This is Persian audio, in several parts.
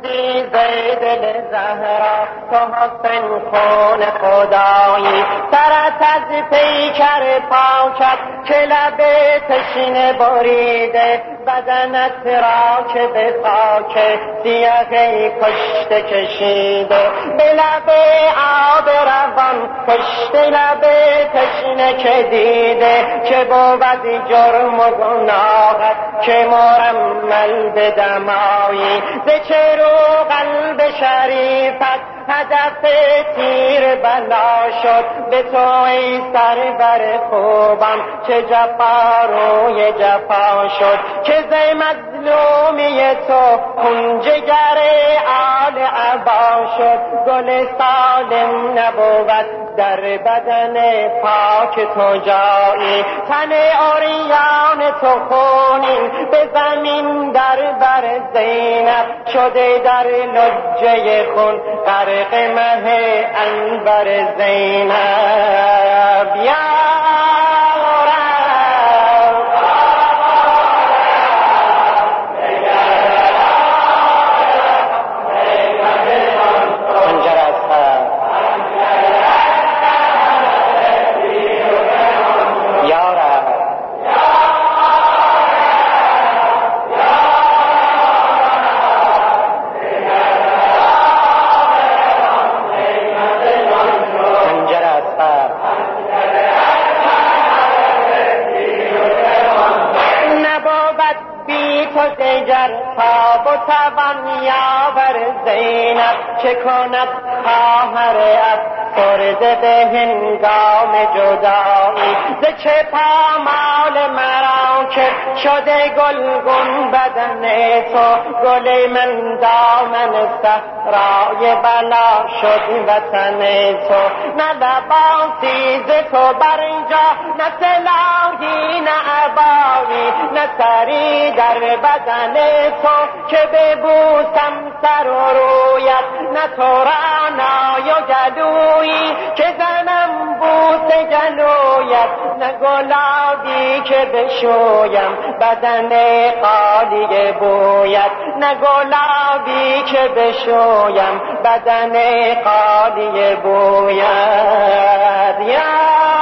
دل زهرا تو حسن خون خدایی. سرت از پیکر پاکت که لب تشین بریده. بدنت را که به خاک سیاهی کشته کشیده. به لب آب روان کشته لب تشنه که دیده. که بود جرم و گناهت که مرمل به دمایی. ز قلب شریفت هدف تیر بلا شد به تو ای سرور خوبم چه جفا روی جفا شد. که زی مظلومی تو کنجگر آل عبا شد. گل سالم نبود در بدن پاک تو جایی. تن اوریان تو خونین به زمین در بر زینب. شده در لجه خون عاشق مہ انبر زینب۔ توان یاور زینب چه کند خواهر افسرده به هنگام جدایی. ز چه پامال مرا که شده گلگون بدن تو. گل من دامن صحرای بلا شد وطن تو. نه لباسی ز تو برجا نه سلاحی نه عبایی نه سری در بدن تو. که ببوسم سر و رویت نه تو رعنای و جلویی که زنم بوس جلویت نه گلابی که بشویم بدن قالی بویت. نه که بشویم بدن قالی بویت. یا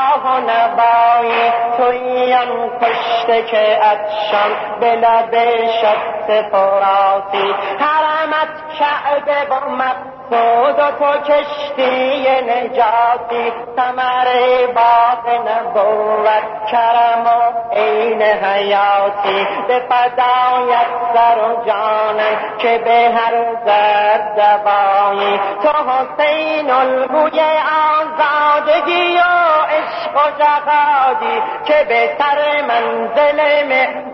آه و نبایی تویان کشته که ادشان به لب شخص فراسی حرمت شعب با مقصود و تو کشتی نجاتی سمر باغ نبوت کرم و عین حیاتی. به فدایت سر و جانم که به هر زد دوایی تو حسین الگوی آزادگی و عشق و جهادی که به سر منزل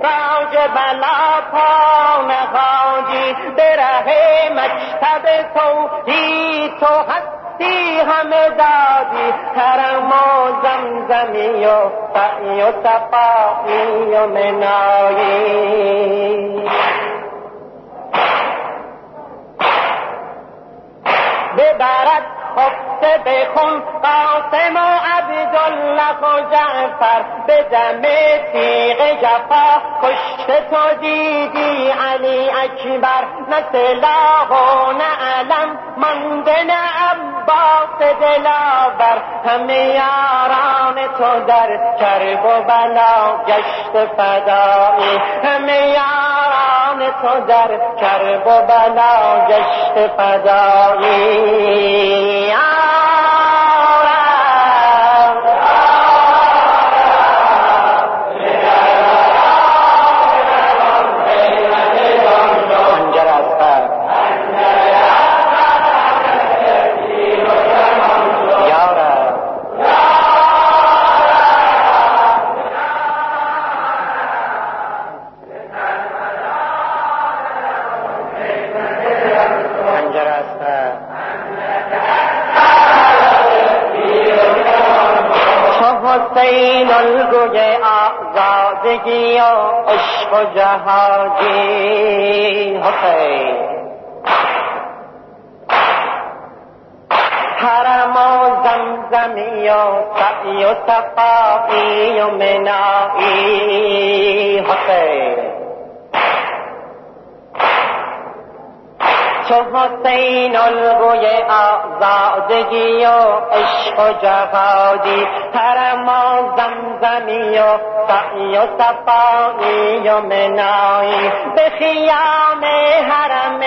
راج بلا پا نهادی. به ره مکتب دی تو ہستی ہمیں دادی، حرم و زمزمیوں پائیوں تپائیوں میں نائی۔ بے بارت خود سے بے خون پاؤں عبدالله و جعفر به دم تیغ جفا. کشته تو دیدی علی اکبر نه سلاح و نه علم مانده نه عباس دلاور. همه یاران تو در کرب و بلا گشت فدایی. همه یاران تو در کرب و بلا گشت فدایی. حسین الگوی آزادگی و عشق و جهادی حسین حرم و زمزمی و سعی و صفایی و منایی حسین چو حسین الگوی آزادگی و عشق و جهادی حرم و زمزمی و سعی و صفایی و منایی. به خیام حرم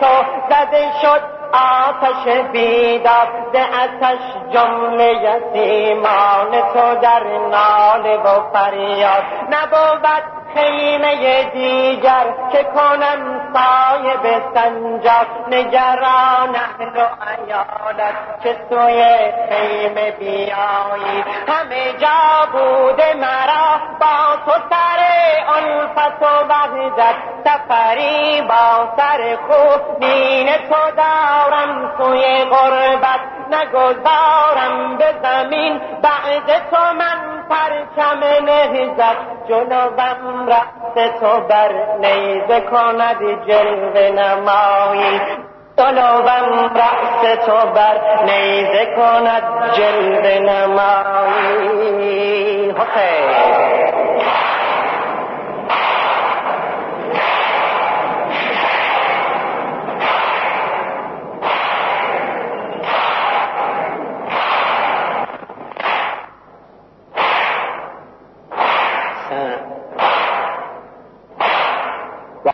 تو زده شد آتش بیداد اتش جمله یتیمان تو در ناله و فریاد. نبود خیمه دیگر که کنم سایه به سنجاب نگران اهل و ایالت که سوی خیمه بیایی. همه جا بوده مرا با تو سر الفت و وحدت. سفری با سر خوب دین تو دارم سوی غربت. نگذارم به زمین. بعد تو من پرچم نهزت. جنوبم رأس تو بر نیزه کند جلوه نمایی. جنوبم رأس تو بر نیزه کند جلوه نمایی. حسین.